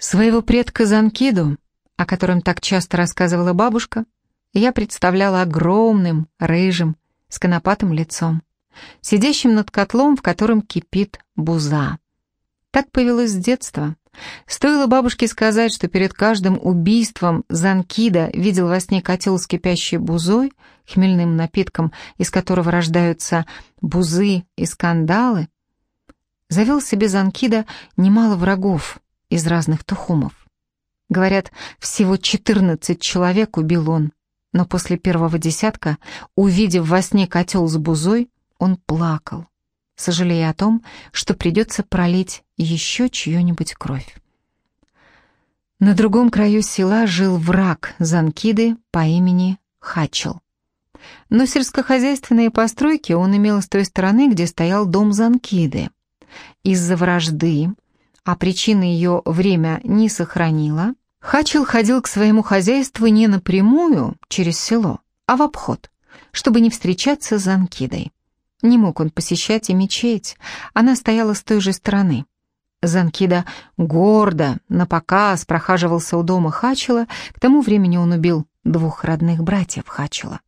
Своего предка Занкиду, о котором так часто рассказывала бабушка, я представляла огромным, рыжим, с конопатым лицом, сидящим над котлом, в котором кипит буза. Так повелось с детства. Стоило бабушке сказать, что перед каждым убийством Занкида видел во сне котел с кипящей бузой, хмельным напитком, из которого рождаются бузы и скандалы, завел себе Занкида немало врагов из разных тухумов. Говорят, всего 14 человек убил он, но после первого десятка, увидев во сне котел с бузой, он плакал, сожалея о том, что придется пролить еще чью-нибудь кровь. На другом краю села жил враг Занкиды по имени Хачел. Но сельскохозяйственные постройки он имел с той стороны, где стоял дом Занкиды. Из-за вражды, а причины ее время не сохранила, Хачел ходил к своему хозяйству не напрямую через село, а в обход, чтобы не встречаться с Занкидой. Не мог он посещать и мечеть, она стояла с той же стороны. Занкида гордо, напоказ прохаживался у дома Хачела, к тому времени он убил двух родных братьев Хачела.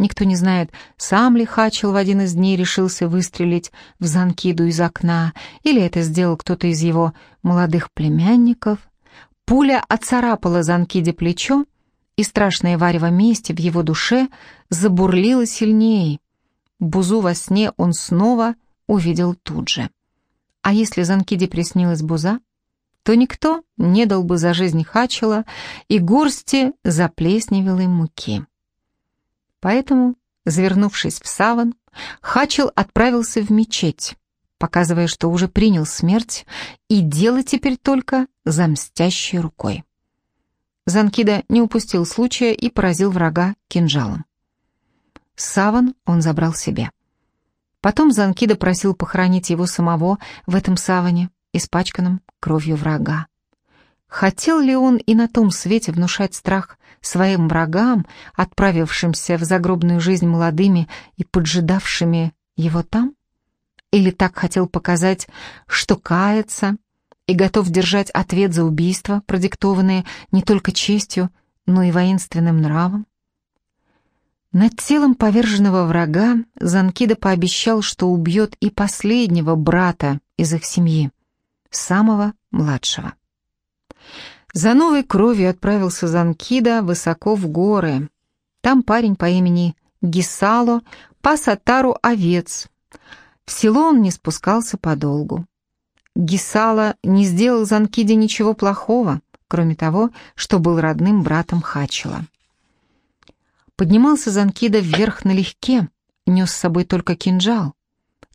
Никто не знает, сам ли Хачел в один из дней решился выстрелить в Занкиду из окна, или это сделал кто-то из его молодых племянников, Пуля отцарапала Занкиде плечо, и страшное варево мести в его душе забурлило сильнее. Бузу во сне он снова увидел тут же. А если Занкиде приснилась Буза, то никто не дал бы за жизнь Хачела и горсти заплесневелой муки. Поэтому, завернувшись в саван, Хачел отправился в мечеть, показывая, что уже принял смерть и дело теперь только за мстящей рукой. Занкида не упустил случая и поразил врага кинжалом. Саван он забрал себе. Потом Занкида просил похоронить его самого в этом саване, испачканном кровью врага. Хотел ли он и на том свете внушать страх своим врагам, отправившимся в загробную жизнь молодыми и поджидавшими его там? Или так хотел показать, что кается и готов держать ответ за убийство, продиктованное не только честью, но и воинственным нравом? Над телом поверженного врага Занкида пообещал, что убьет и последнего брата из их семьи, самого младшего. За новой кровью отправился Занкида высоко в горы. Там парень по имени Гисало пас отару овец, в село он не спускался подолгу. Гисала не сделал Занкиде ничего плохого, кроме того, что был родным братом Хачела. Поднимался Занкида вверх налегке, нес с собой только кинжал.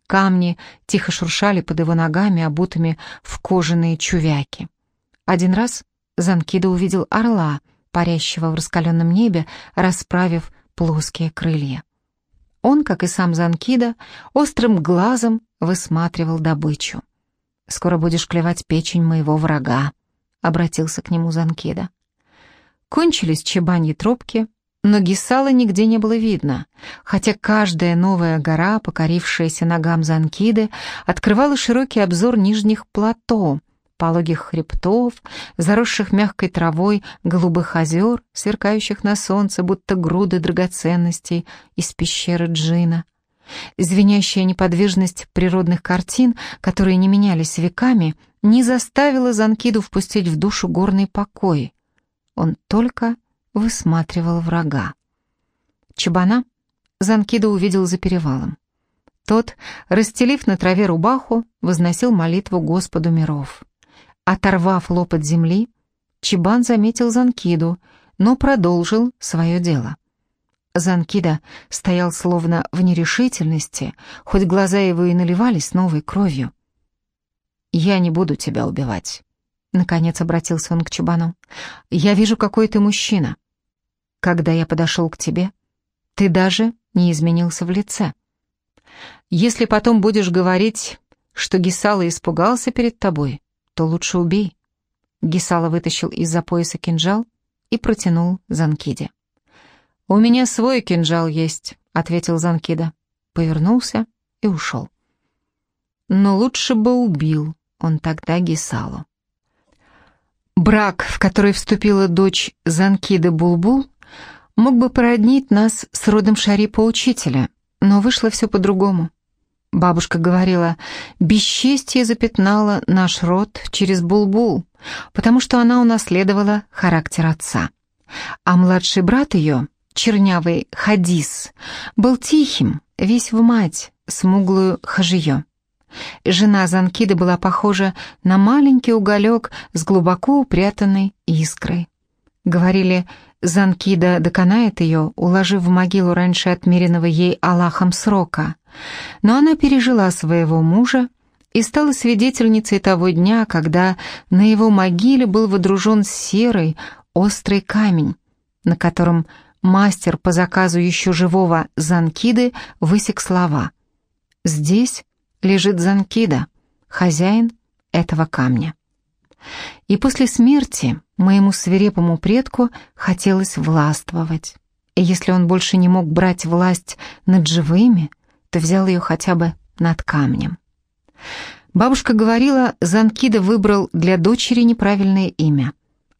Камни тихо шуршали под его ногами, обутыми в кожаные чувяки. Один раз Занкида увидел орла, парящего в раскаленном небе, расправив плоские крылья. Он, как и сам Занкида, острым глазом высматривал добычу. «Скоро будешь клевать печень моего врага», — обратился к нему Занкида. Кончились чебаньи тропки, но Гисала нигде не было видно, хотя каждая новая гора, покорившаяся ногам Занкиды, открывала широкий обзор нижних плато, пологих хребтов, заросших мягкой травой голубых озер, сверкающих на солнце, будто груды драгоценностей из пещеры Джина. Звенящая неподвижность природных картин, которые не менялись веками, не заставила Занкиду впустить в душу горный покой. Он только высматривал врага. Чабана Занкида увидел за перевалом. Тот, расстелив на траве рубаху, возносил молитву Господу миров. Оторвав лоб от земли, Чебан заметил Занкиду, но продолжил свое дело. Занкида стоял словно в нерешительности, хоть глаза его и наливались новой кровью. «Я не буду тебя убивать», — наконец обратился он к Чебану. «Я вижу, какой ты мужчина. Когда я подошел к тебе, ты даже не изменился в лице. Если потом будешь говорить, что Гисала испугался перед тобой, то лучше убей». Гисала вытащил из-за пояса кинжал и протянул Занкиде. «У меня свой кинжал есть», — ответил Занкида. Повернулся и ушел. Но лучше бы убил он тогда Гисалу. Брак, в который вступила дочь Занкиды Булбул, мог бы породнить нас с родом Шарипа-учителя, но вышло все по-другому. Бабушка говорила, бесчестье запятнало наш род через Булбул, потому что она унаследовала характер отца. А младший брат ее, чернявый Хадис, был тихим, весь в мать, смуглую Хажиё. Жена Занкиды была похожа на маленький уголек с глубоко упрятанной искрой. Говорили, Занкида доконает ее, уложив в могилу раньше отмеренного ей Аллахом срока. Но она пережила своего мужа и стала свидетельницей того дня, когда на его могиле был водружен серый, острый камень, на котором мастер по заказу еще живого Занкиды высек слова «Здесь лежит Занкида, хозяин этого камня». И после смерти моему свирепому предку хотелось властвовать. И если он больше не мог брать власть над живыми, то взял ее хотя бы над камнем. Бабушка говорила, Занкида выбрал для дочери неправильное имя.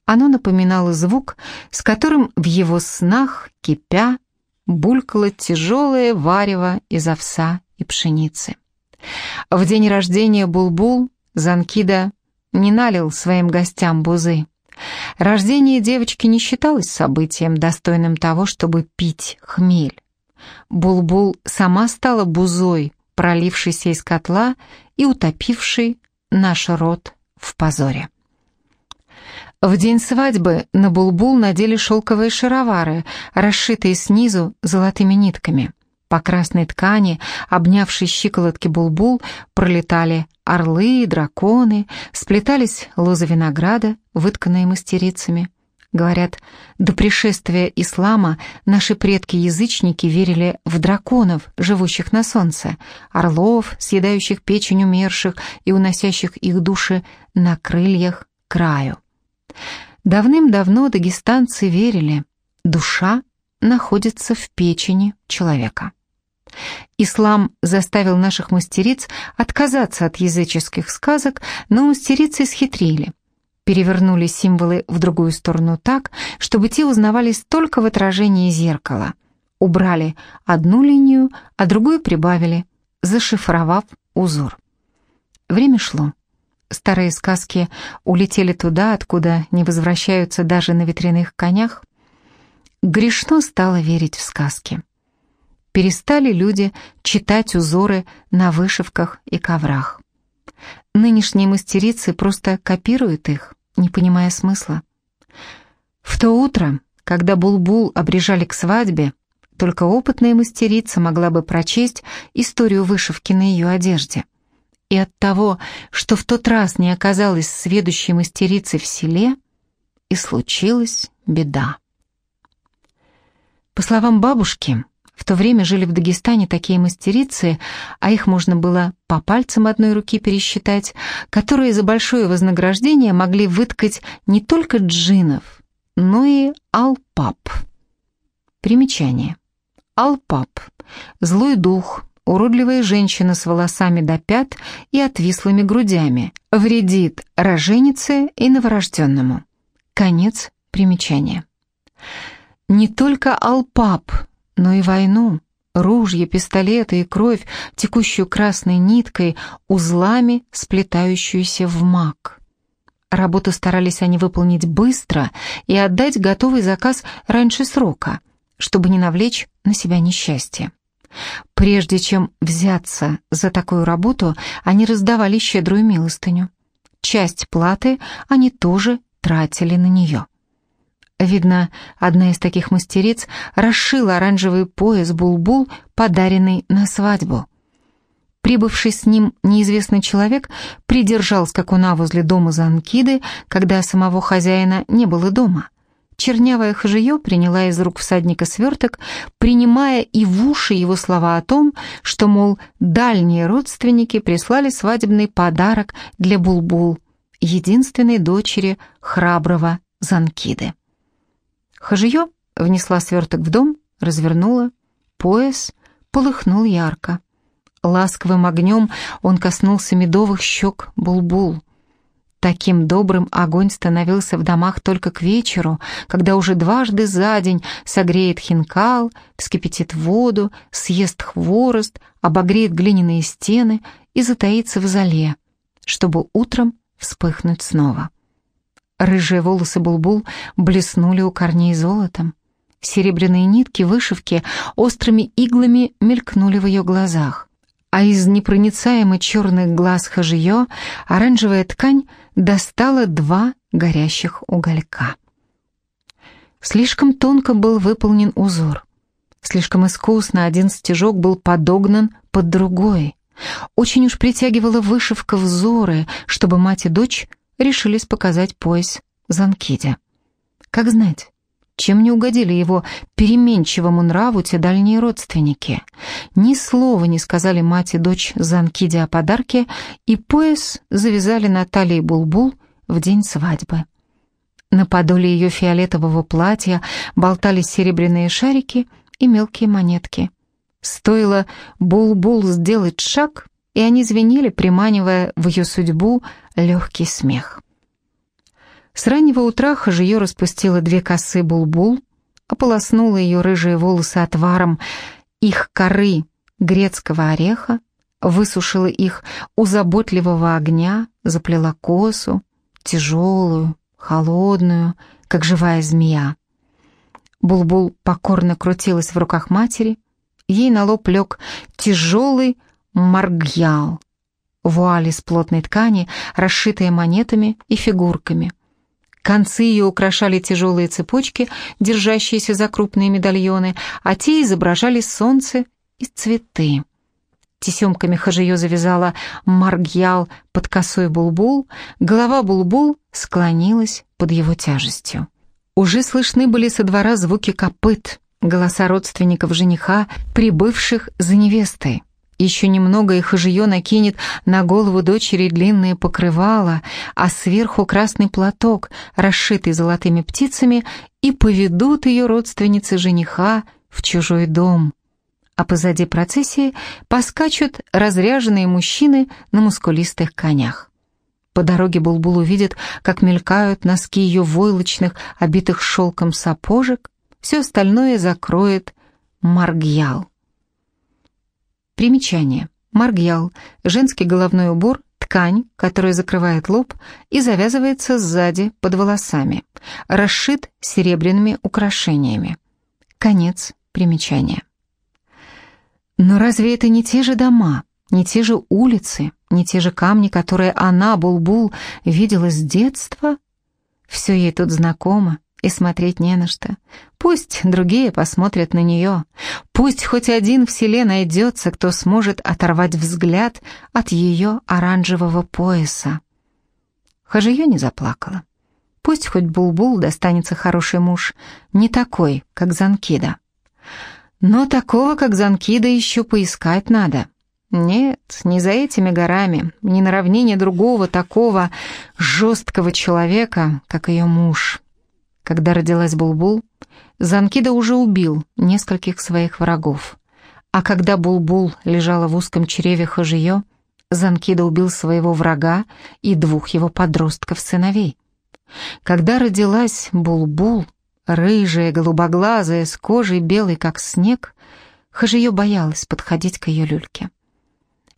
Оно напоминало звук, с которым в его снах, кипя, булькало тяжелое варево из овса и пшеницы. В день рождения Булбул Занкида не налил своим гостям бузы. Рождение девочки не считалось событием, достойным того, чтобы пить хмель. Булбул сама стала бузой, пролившейся из котла и утопившей наш род в позоре. В день свадьбы на Булбул надели шелковые шаровары, расшитые снизу золотыми нитками. По красной ткани, обнявшей щиколотки Булбул, пролетали орлы, драконы, сплетались лозы винограда, вытканные мастерицами. Говорят, до пришествия ислама наши предки-язычники верили в драконов, живущих на солнце, орлов, съедающих печень умерших и уносящих их души на крыльях краю. Давным-давно дагестанцы верили, душа находится в печени человека. Ислам заставил наших мастериц отказаться от языческих сказок, но мастерицы исхитрили. Перевернули символы в другую сторону так, чтобы те узнавались только в отражении зеркала. Убрали одну линию, а другую прибавили, зашифровав узор. Время шло. Старые сказки улетели туда, откуда не возвращаются даже на ветряных конях. Грешно стало верить в сказки перестали люди читать узоры на вышивках и коврах. Нынешние мастерицы просто копируют их, не понимая смысла. В то утро, когда Булбул -бул обрежали к свадьбе, только опытная мастерица могла бы прочесть историю вышивки на ее одежде. И от того, что в тот раз не оказалась сведущей мастерицей в селе, и случилась беда. По словам бабушки, в то время жили в Дагестане такие мастерицы, а их можно было по пальцам одной руки пересчитать, которые за большое вознаграждение могли выткать не только джинов, но и алпап. Примечание. Алпап – злой дух, уродливая женщина с волосами до пят и отвислыми грудями, вредит роженице и новорожденному. Конец примечания. Не только алпап – но и войну, ружья, пистолеты и кровь, текущую красной ниткой, узлами, сплетающуюся в мак. Работу старались они выполнить быстро и отдать готовый заказ раньше срока, чтобы не навлечь на себя несчастье. Прежде чем взяться за такую работу, они раздавали щедрую милостыню. Часть платы они тоже тратили на нее. Видно, одна из таких мастериц расшила оранжевый пояс Булбул, подаренный на свадьбу. Прибывший с ним неизвестный человек придержал скакуна возле дома Занкиды, когда самого хозяина не было дома. Чернявая хожие приняла из рук всадника сверток, принимая и в уши его слова о том, что, мол, дальние родственники прислали свадебный подарок для Булбул, единственной дочери храброго Занкиды. Хажиё внесла сверток в дом, развернула. Пояс полыхнул ярко. Ласковым огнем он коснулся медовых щек Булбул. Таким добрым огонь становился в домах только к вечеру, когда уже дважды за день согреет хинкал, вскипятит воду, съест хворост, обогреет глиняные стены и затаится в зале, чтобы утром вспыхнуть снова. Рыжие волосы Булбул блеснули у корней золотом. Серебряные нитки вышивки острыми иглами мелькнули в ее глазах. А из непроницаемо черных глаз Хажиё оранжевая ткань достала два горящих уголька. Слишком тонко был выполнен узор. Слишком искусно один стежок был подогнан под другой. Очень уж притягивала вышивка взоры, чтобы мать и дочь решились показать пояс Занкиде. Как знать, чем не угодили его переменчивому нраву те дальние родственники. Ни слова не сказали мать и дочь Занкиде о подарке, и пояс завязали на талии Булбул в день свадьбы. На подоле ее фиолетового платья болтались серебряные шарики и мелкие монетки. Стоило Булбул сделать шаг, и они звенели, приманивая в ее судьбу легкий смех. С раннего утра Хажиё распустила две косы Булбул, ополоснула ее рыжие волосы отваром их коры грецкого ореха, высушила их у заботливого огня, заплела косу, тяжелую, холодную, как живая змея. Булбул покорно крутилась в руках матери, ей на лоб лег тяжелый маргьял, вуаль из плотной ткани, расшитая монетами и фигурками — Концы ее украшали тяжелые цепочки, держащиеся за крупные медальоны, а те изображали солнце и цветы. Тесемками Хажиё завязала Маргьял под косой Булбул, голова Булбул склонилась под его тяжестью. Уже слышны были со двора звуки копыт, голоса родственников жениха, прибывших за невестой. Еще немного и Хажиё накинет на голову дочери длинное покрывало, а сверху красный платок, расшитый золотыми птицами, и поведут ее родственницы жениха в чужой дом. А позади процессии поскачут разряженные мужчины на мускулистых конях. По дороге Булбул увидит, как мелькают носки ее войлочных, обитых шелком сапожек, все остальное закроет Маргьял. Примечание. Маргьял. Женский головной убор, ткань, которая закрывает лоб и завязывается сзади под волосами. Расшит серебряными украшениями. Конец примечания. Но разве это не те же дома, не те же улицы, не те же камни, которые она, Булбул, видела с детства? Все ей тут знакомо, и смотреть не на что. Пусть другие посмотрят на нее. Пусть хоть один в селе найдется, кто сможет оторвать взгляд от ее оранжевого пояса. Хажиё не заплакала. Пусть хоть Булбул достанется хороший муж, не такой, как Занкида. Но такого, как Занкида, еще поискать надо. Нет, не за этими горами, не на равнине другого такого жесткого человека, как ее муж. Когда родилась Булбул, Занкида уже убил нескольких своих врагов. А когда Булбул лежала в узком чреве Хажиё, Занкида убил своего врага и двух его подростков-сыновей. Когда родилась Булбул, рыжая, голубоглазая, с кожей белой, как снег, Хажиё боялась подходить к ее люльке.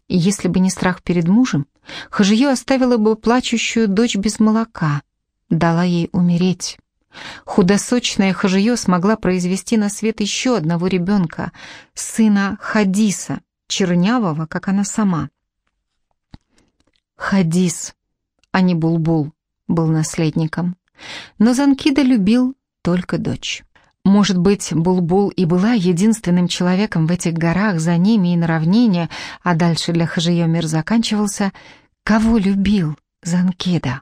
Если бы не страх перед мужем, Хажиё оставила бы плачущую дочь без молока, дала ей умереть. Худосочная Хажиё смогла произвести на свет еще одного ребенка, сына Хадиса, чернявого, как она сама. Хадис, а не Булбул, был наследником. Но Занкида любил только дочь. Может быть, Булбул и была единственным человеком в этих горах, за ними и на равнине, а дальше для Хажиё мир заканчивался, кого любил Занкида.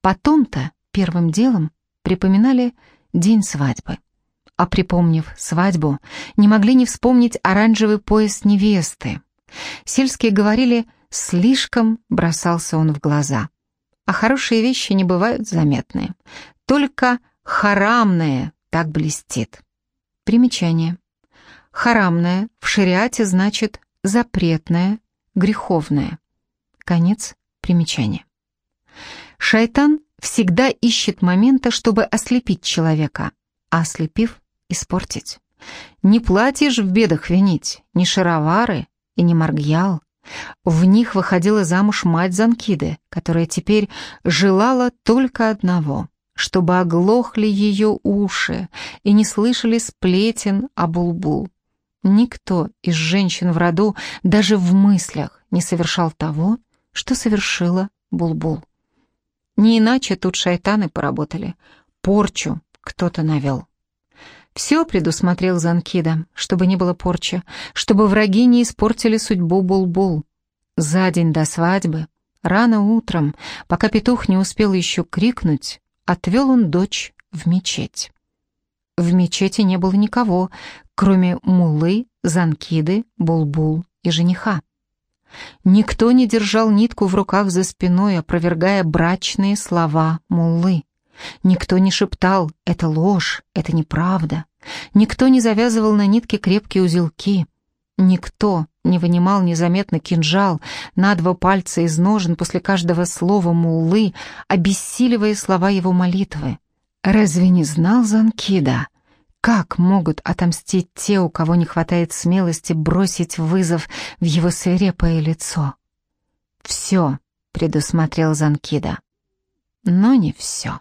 Потом-то первым делом припоминали день свадьбы. А припомнив свадьбу, не могли не вспомнить оранжевый пояс невесты. Сельские говорили, слишком бросался он в глаза. А хорошие вещи не бывают заметные. Только харамное так блестит. Примечание. Харамное в шариате значит запретное, греховное. Конец примечания. Шайтан всегда ищет момента, чтобы ослепить человека, а ослепив, испортить. Не платье ж в бедах винить, не шаровары и не маргьял. В них выходила замуж мать Занкиды, которая теперь желала только одного — чтобы оглохли ее уши и не слышали сплетен о Булбул. Никто из женщин в роду даже в мыслях не совершал того, что совершила Булбул. Не иначе тут шайтаны поработали. Порчу кто-то навел. Все предусмотрел Занкида, чтобы не было порчи, чтобы враги не испортили судьбу Булбул. За день до свадьбы, рано утром, пока петух не успел еще крикнуть, отвел он дочь в мечеть. В мечети не было никого, кроме мулы, Занкиды, Булбул и жениха. Никто не держал нитку в руках за спиной, опровергая брачные слова муллы. Никто не шептал «это ложь, это неправда». Никто не завязывал на нитке крепкие узелки. Никто не вынимал незаметно кинжал на два пальца из ножен после каждого слова муллы, обессиливая слова его молитвы. Разве не знал Занкида? Как могут отомстить те, у кого не хватает смелости бросить вызов в его свирепое лицо? Все предусмотрел Занкида, но не все.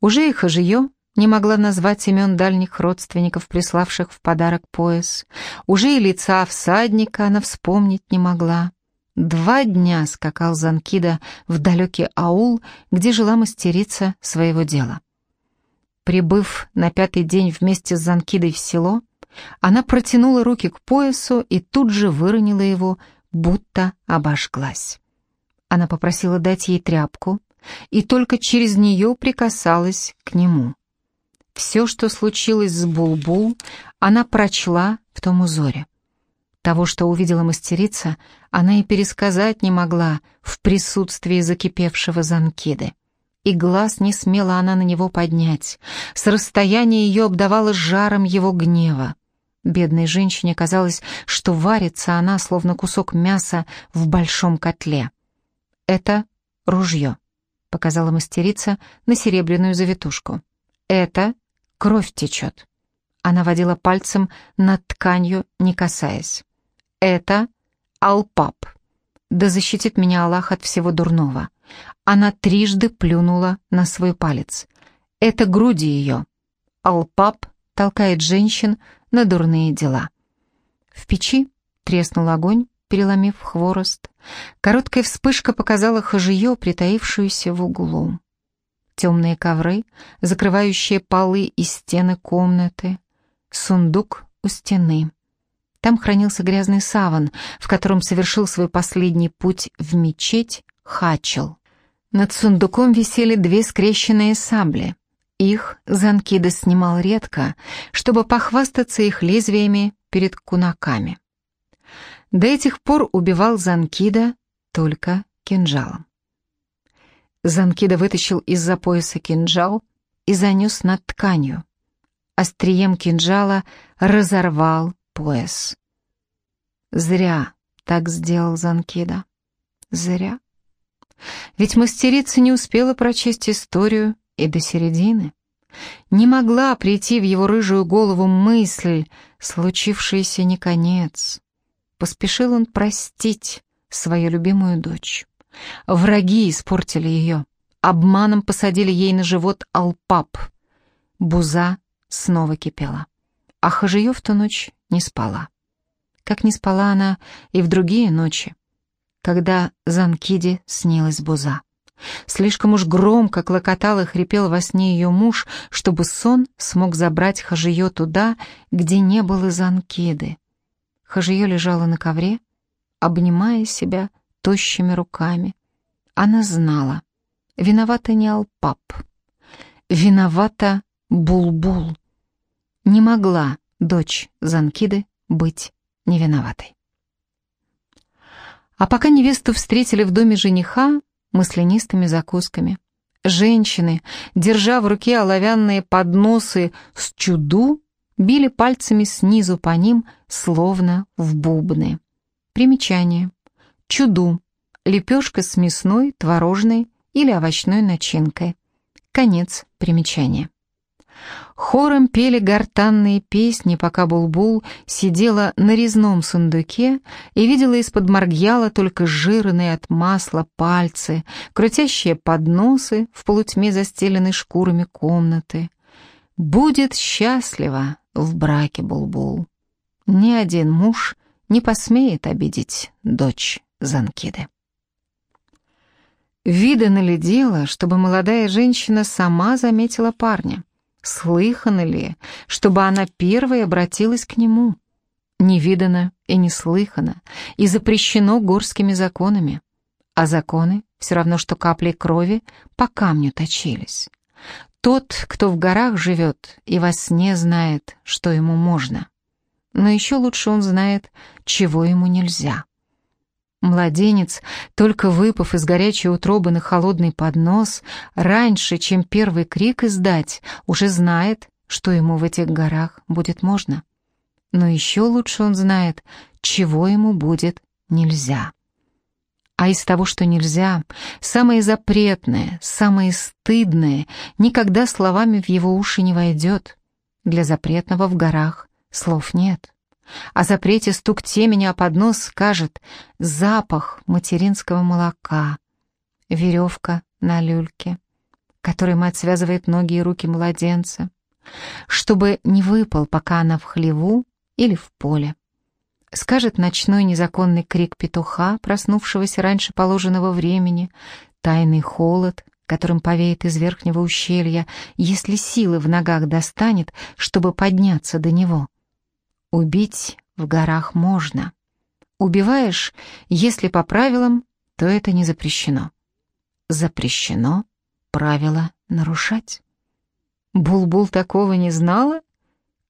Уже и Хажиё не могла назвать имен дальних родственников, приславших в подарок пояс. Уже и лица всадника она вспомнить не могла. Два дня скакал Занкида в далекий аул, где жила мастерица своего дела. Прибыв на пятый день вместе с Занкидой в село, она протянула руки к поясу и тут же выронила его, будто обожглась. Она попросила дать ей тряпку и только через нее прикасалась к нему. Все, что случилось с Булбул, она прочла в том узоре. Того, что увидела мастерица, она и пересказать не могла в присутствии закипевшего Занкиды. И глаз не смела она на него поднять. С расстояния ее обдавало жаром его гнева. Бедной женщине казалось, что варится она, словно кусок мяса в большом котле. «Это ружье», — показала мастерица на серебряную завитушку. «Это Кровь течет. Она водила пальцем над тканью, не касаясь. Это Алпап. Да защитит меня Аллах от всего дурного. Она трижды плюнула на свой палец. Это груди ее. Алпап толкает женщин на дурные дела. В печи треснул огонь, переломив хворост. Короткая вспышка показала хожие, притаившуюся в углу темные ковры, закрывающие полы и стены комнаты, сундук у стены. Там хранился грязный саван, в котором совершил свой последний путь в мечеть Хачел. Над сундуком висели две скрещенные сабли. Их Занкида снимал редко, чтобы похвастаться их лезвиями перед кунаками. До этих пор убивал Занкида только кинжалом. Занкида вытащил из-за пояса кинжал и занес над тканью. Острием кинжала разорвал пояс. Зря так сделал Занкида. Зря. Ведь мастерица не успела прочесть историю и до середины. Не могла прийти в его рыжую голову мысль, случившийся не конец. Поспешил он простить свою любимую дочь. Враги испортили ее. Обманом посадили ей на живот алпап. Буза снова кипела. А Хажиё в ту ночь не спала. Как не спала она и в другие ночи, когда Занкиде снилась Буза. Слишком уж громко клокотал и хрипел во сне ее муж, чтобы сон смог забрать Хажиё туда, где не было Занкиды. Хажиё лежала на ковре, обнимая себя тощими руками. Она знала, виновата не Алпап, виновата Булбул. Не могла дочь Занкиды быть невиноватой. А пока невесту встретили в доме жениха маслянистыми закусками, женщины, держа в руке оловянные подносы с чуду, били пальцами снизу по ним, словно в бубны. Примечание. Чуду лепешка с мясной, творожной или овощной начинкой. Конец примечания. Хором пели гортанные песни, пока Булбул сидела на резном сундуке и видела из-под маргьяла только жирные от масла пальцы, крутящие подносы в полутьме застеленной шкурами комнаты. Будет счастлива в браке Булбул. Ни один муж не посмеет обидеть дочь Занкиды. Видано ли дело, чтобы молодая женщина сама заметила парня? Слыхано ли, чтобы она первой обратилась к нему? Не видано и не слыхано, и запрещено горскими законами. А законы все равно, что капли крови по камню точились. Тот, кто в горах живет и во сне знает, что ему можно. Но еще лучше он знает, чего ему нельзя. Младенец, только выпав из горячей утробы на холодный поднос, раньше, чем первый крик издать, уже знает, что ему в этих горах будет можно. Но еще лучше он знает, чего ему будет нельзя. А из того, что нельзя, самое запретное, самое стыдное, никогда словами в его уши не войдет. Для запретного в горах слов нет. О запрете стук темени о поднос скажет запах материнского молока, веревка на люльке, которой мать связывает ноги и руки младенца, чтобы не выпал, пока она в хлеву или в поле. Скажет ночной незаконный крик петуха, проснувшегося раньше положенного времени, тайный холод, которым повеет из верхнего ущелья, если силы в ногах достанет, чтобы подняться до него — Убить в горах можно. Убиваешь, если по правилам, то это не запрещено. Запрещено правила нарушать. Булбул -бул такого не знала?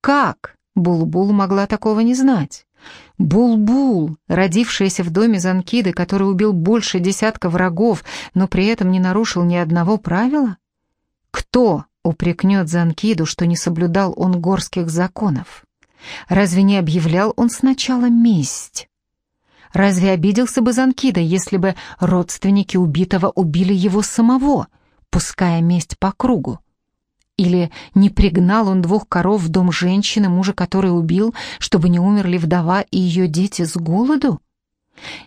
Как Булбул -бул могла такого не знать? Булбул, -бул, родившаяся в доме Занкиды, который убил больше десятка врагов, но при этом не нарушил ни одного правила? Кто упрекнет Занкиду, что не соблюдал он горских законов? Разве не объявлял он сначала месть? Разве обиделся бы Занкида, если бы родственники убитого убили его самого, пуская месть по кругу? Или не пригнал он двух коров в дом женщины, мужа которой убил, чтобы не умерли вдова и ее дети с голоду?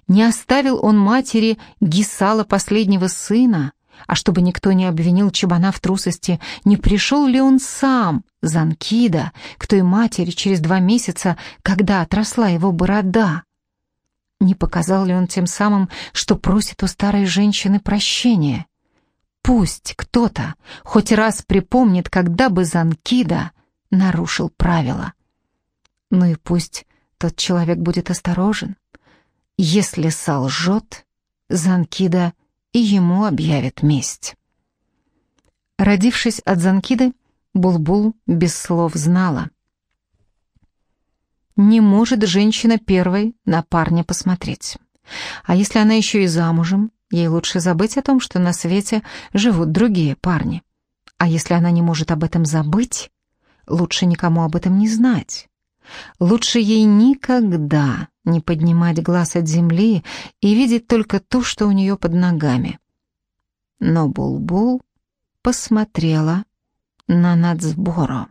Не оставил он матери Гисала последнего сына, а чтобы никто не обвинил Чебана в трусости, не пришел ли он сам, Занкида, к той матери через два месяца, когда отросла его борода? Не показал ли он тем самым, что просит у старой женщины прощения? Пусть кто-то хоть раз припомнит, когда бы Занкида нарушил правила. Ну и пусть тот человек будет осторожен. Если солжет, Занкида и ему объявят месть. Родившись от Занкиды, Булбул без слов знала. Не может женщина первой на парня посмотреть. А если она еще и замужем, ей лучше забыть о том, что на свете живут другие парни. А если она не может об этом забыть, лучше никому об этом не знать. Лучше ей никогда не поднимать глаз от земли и видеть только то, что у нее под ногами. Но Булбул посмотрела на надсбору.